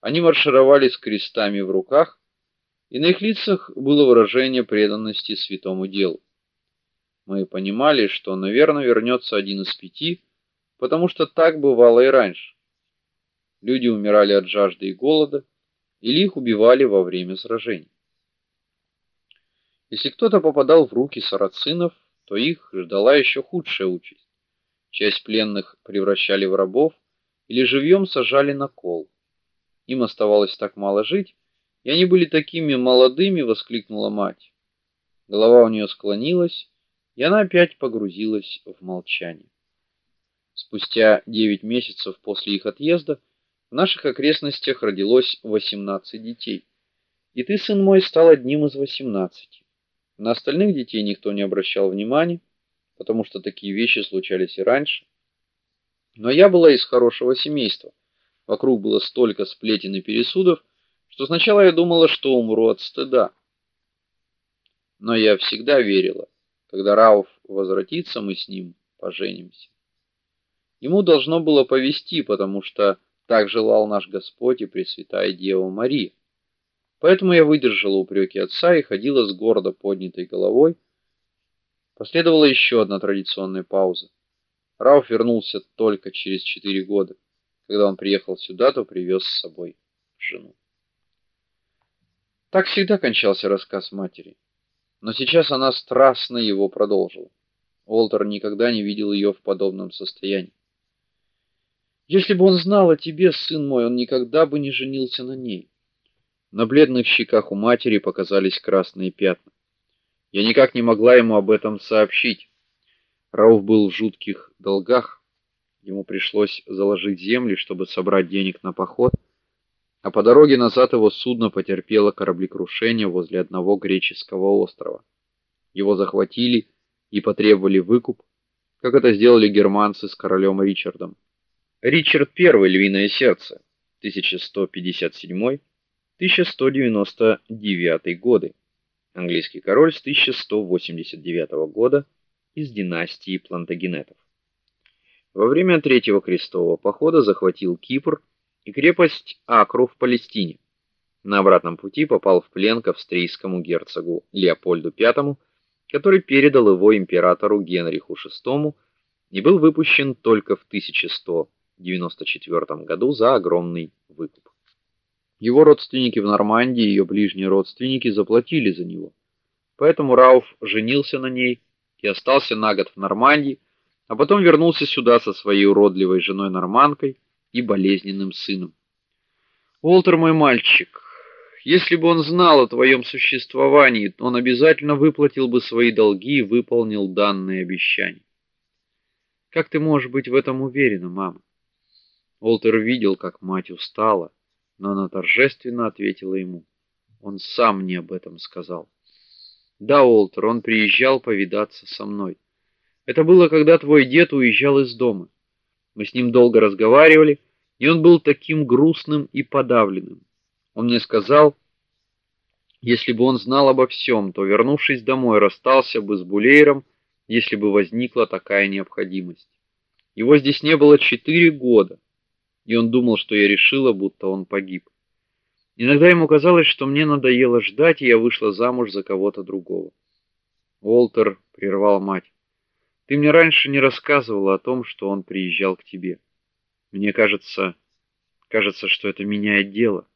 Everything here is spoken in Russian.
Они маршировали с крестами в руках, и на их лицах было выражение преданности святому делу. Мы понимали, что, наверное, вернется один из пяти, потому что так бывало и раньше. Люди умирали от жажды и голода, или их убивали во время сражений. Если кто-то попадал в руки сарацинов, то их ждала еще худшая участь. Часть пленных превращали в рабов или живьем сажали на кол. Им оставалось так мало жить, и они были такими молодыми, воскликнула мать. Голова у нее склонилась, и она опять погрузилась в молчание. Спустя девять месяцев после их отъезда в наших окрестностях родилось восемнадцать детей. И ты, сын мой, стал одним из восемнадцати. На остальных детей никто не обращал внимания, потому что такие вещи случались и раньше. Но я была из хорошего семейства. Вокруг было столько сплетен и пересудов, что сначала я думала, что умру от стыда. Но я всегда верила, когда Рауф возвратится, мы с ним поженимся. Ему должно было повести, потому что так желал наш Господь и Пресвятая Дева Мария. Поэтому я выдержала упреки отца и ходила с гордо поднятой головой. Последовала еще одна традиционная пауза. Рауф вернулся только через четыре года. Когда он приехал сюда, то привез с собой жену. Так всегда кончался рассказ матери, но сейчас она страстно его продолжила. Уолтер никогда не видел ее в подобном состоянии. Если бы он знал о тебе, сын мой, он никогда бы не женился на ней. На бледных щеках у матери показались красные пятна. Я никак не могла ему об этом сообщить. Рауф был в жутких долгах. Ему пришлось заложить земли, чтобы собрать денег на поход, а по дороге назад его судно потерпело кораблекрушение возле одного греческого острова. Его захватили и потребовали выкуп, как это сделали германцы с королем Ричардом. Ричард I Львиное сердце 1157-1199 годы. Английский король с 1189 года из династии Плантагенетов. Во время Третьего крестового похода захватил Кипр и крепость Акру в Палестине. На обратном пути попал в плен к австрийскому герцогу Леопольду V, который передал его императору Генриху VI и был выпущен только в 1194 году за огромный выкуп. Его родственники в Нормандии и ее ближние родственники заплатили за него. Поэтому Рауф женился на ней и остался на год в Нормандии, а потом вернулся сюда со своей уродливой женой норманкой и болезненным сыном. Уолтер мой мальчик, если бы он знал о твоем существовании, он обязательно выплатил бы свои долги и выполнил данные обещания. Как ты можешь быть в этом уверена, мама? Уолтер видел, как мать устала, но она торжественно ответила ему: "Он сам мне об этом сказал". Да, Олтер, он приезжал повидаться со мной. Это было, когда твой дед уезжал из дома. Мы с ним долго разговаривали, и он был таким грустным и подавленным. Он мне сказал, если бы он знал обо всем, то, вернувшись домой, расстался бы с Булейром, если бы возникла такая необходимость. Его здесь не было четыре года, и он думал, что я решила, будто он погиб. Иногда ему казалось, что мне надоело ждать, и я вышла замуж за кого-то другого. Уолтер прервал мать. Ты мне раньше не рассказывала о том, что он приезжал к тебе. Мне кажется, кажется, что это меняет дело.